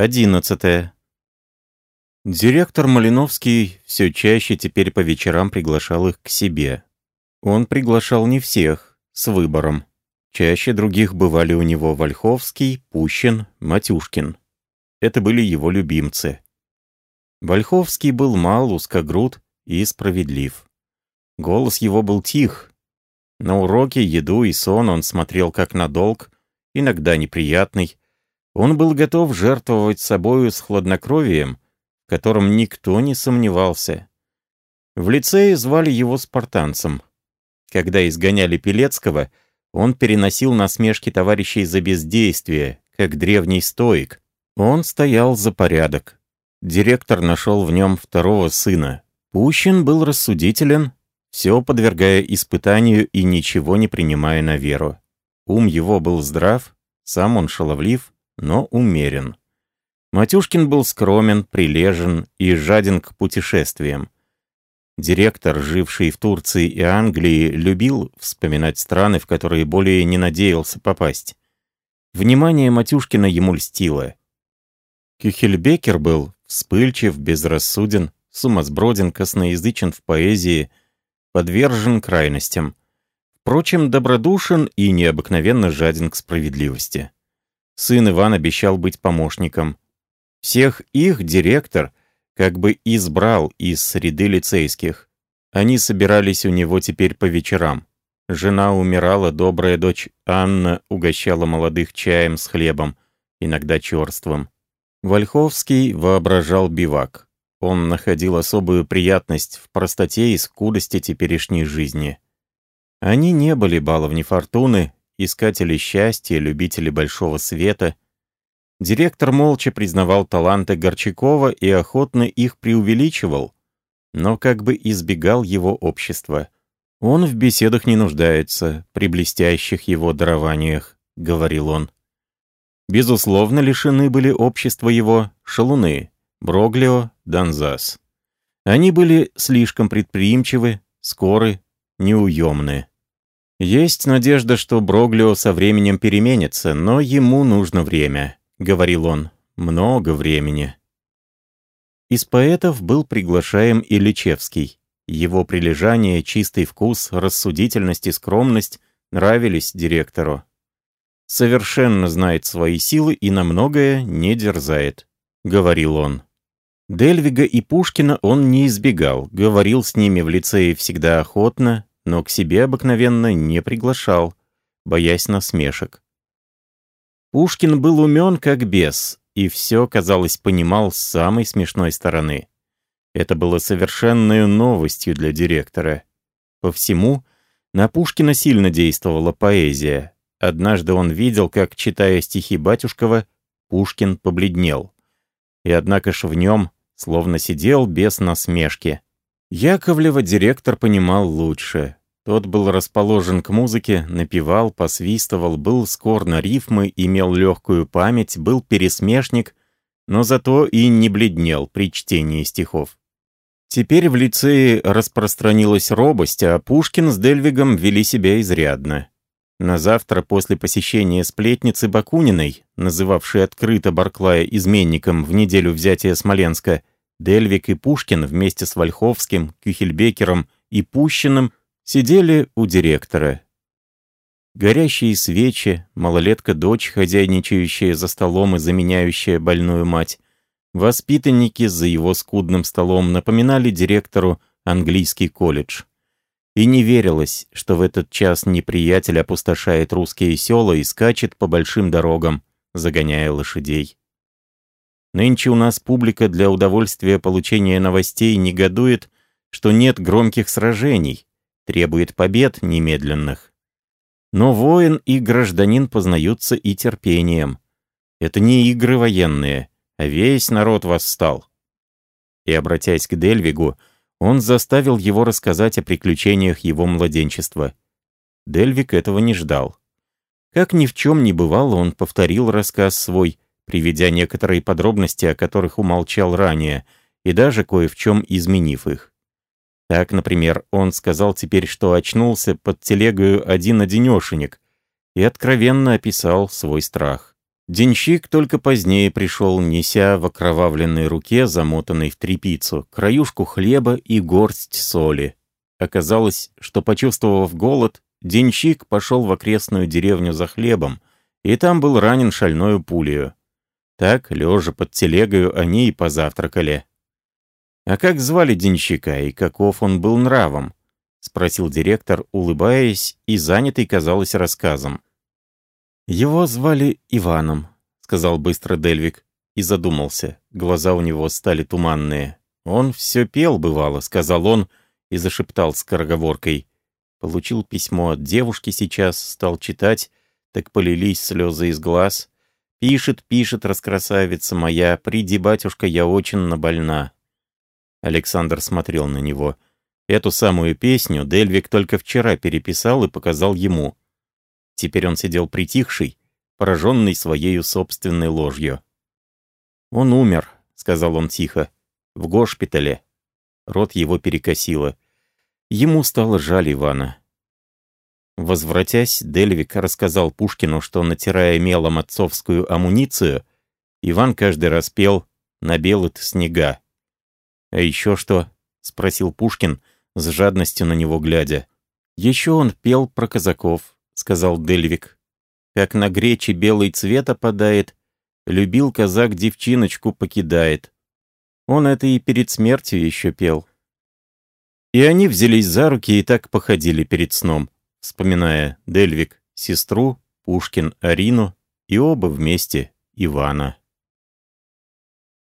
11. Директор Малиновский все чаще теперь по вечерам приглашал их к себе. Он приглашал не всех, с выбором. Чаще других бывали у него Вольховский, Пущин, Матюшкин. Это были его любимцы. Вольховский был мал, узкогруд и справедлив. Голос его был тих. На уроке, еду и сон он смотрел как на долг, иногда неприятный. Он был готов жертвовать собою с хладнокровием, в котором никто не сомневался. В лицее звали его спартанцем. Когда изгоняли Пелецкого, он переносил насмешки товарищей за бездействие, как древний стоик. Он стоял за порядок. Директор нашел в нем второго сына. Пущин был рассудителен, все подвергая испытанию и ничего не принимая на веру. Ум его был здрав, сам он шаловлив, но умерен. Матюшкин был скромен, прилежен и жаден к путешествиям. Директор, живший в Турции и Англии, любил вспоминать страны, в которые более не надеялся попасть. Внимание Матюшкина ему льстило. Кюхельбекер был вспыльчив, безрассуден, сумасброден, косноязычен в поэзии, подвержен крайностям. Впрочем, добродушен и необыкновенно жаден к справедливости. Сын Иван обещал быть помощником. Всех их директор как бы избрал из среды лицейских. Они собирались у него теперь по вечерам. Жена умирала, добрая дочь Анна угощала молодых чаем с хлебом, иногда черством. Вольховский воображал бивак. Он находил особую приятность в простоте и скудости теперешней жизни. Они не были баловни фортуны, искатели счастья, любители большого света — Директор молча признавал таланты Горчакова и охотно их преувеличивал, но как бы избегал его общества. «Он в беседах не нуждается, при блестящих его дарованиях», — говорил он. Безусловно, лишены были общества его шалуны, Броглио, Донзас. Они были слишком предприимчивы, скоры, неуемны. Есть надежда, что Броглио со временем переменится, но ему нужно время. — говорил он, — много времени. Из поэтов был приглашаем Ильичевский. Его прилежание, чистый вкус, рассудительность и скромность нравились директору. «Совершенно знает свои силы и на многое не дерзает», — говорил он. Дельвига и Пушкина он не избегал, говорил с ними в лицее всегда охотно, но к себе обыкновенно не приглашал, боясь насмешек. Пушкин был умен как бес, и все, казалось, понимал с самой смешной стороны. Это было совершенной новостью для директора. По всему, на Пушкина сильно действовала поэзия. Однажды он видел, как, читая стихи Батюшкова, Пушкин побледнел. И однако ж в нем словно сидел без насмешки. Яковлева директор понимал лучше. Тот был расположен к музыке, напевал, посвистывал, был скор на рифмы, имел легкую память, был пересмешник, но зато и не бледнел при чтении стихов. Теперь в лицее распространилась робость, а Пушкин с Дельвигом вели себя изрядно. На завтра после посещения сплетницы Бакуниной, называвшей открыто Барклая изменником в неделю взятия Смоленска, Дельвик и Пушкин вместе с Вольховским, Кюхельбекером и Пущиным Сидели у директора. Горящие свечи, малолетка-дочь, хозяйничающая за столом и заменяющая больную мать, воспитанники за его скудным столом напоминали директору английский колледж. И не верилось, что в этот час неприятель опустошает русские села и скачет по большим дорогам, загоняя лошадей. Нынче у нас публика для удовольствия получения новостей негодует, что нет громких сражений, требует побед немедленных. Но воин и гражданин познаются и терпением. Это не игры военные, а весь народ восстал. И, обратясь к Дельвигу, он заставил его рассказать о приключениях его младенчества. Дельвиг этого не ждал. Как ни в чем не бывало, он повторил рассказ свой, приведя некоторые подробности, о которых умолчал ранее, и даже кое в чем изменив их. Так, например, он сказал теперь, что очнулся под телегою один-одинешенек и откровенно описал свой страх. Денщик только позднее пришел, неся в окровавленной руке, замотанной в тряпицу, краюшку хлеба и горсть соли. Оказалось, что, почувствовав голод, денщик пошел в окрестную деревню за хлебом, и там был ранен шальною пулею. Так, лежа под телегою, они и позавтракали. «А как звали денщика и каков он был нравом?» — спросил директор, улыбаясь и занятый, казалось, рассказом. «Его звали Иваном», — сказал быстро Дельвик, и задумался. Глаза у него стали туманные. «Он все пел, бывало», — сказал он, и зашептал скороговоркой. Получил письмо от девушки сейчас, стал читать, так полились слезы из глаз. «Пишет, пишет, раскрасавица моя, приди, батюшка, я очень набольна». Александр смотрел на него — Эту самую песню Дельвик только вчера переписал и показал ему. Теперь он сидел притихший, пораженный своей собственной ложью. «Он умер», — сказал он тихо, — «в госпитале». Рот его перекосило. Ему стало жаль Ивана. Возвратясь, Дельвик рассказал Пушкину, что, натирая мелом отцовскую амуницию, Иван каждый раз пел «На белый снега». «А еще что?» — спросил Пушкин, с жадностью на него глядя. «Еще он пел про казаков», — сказал Дельвик. «Как на гречи белый цвет опадает, любил казак девчиночку покидает». Он это и перед смертью еще пел. И они взялись за руки и так походили перед сном, вспоминая Дельвик, сестру, Пушкин, Арину и оба вместе Ивана.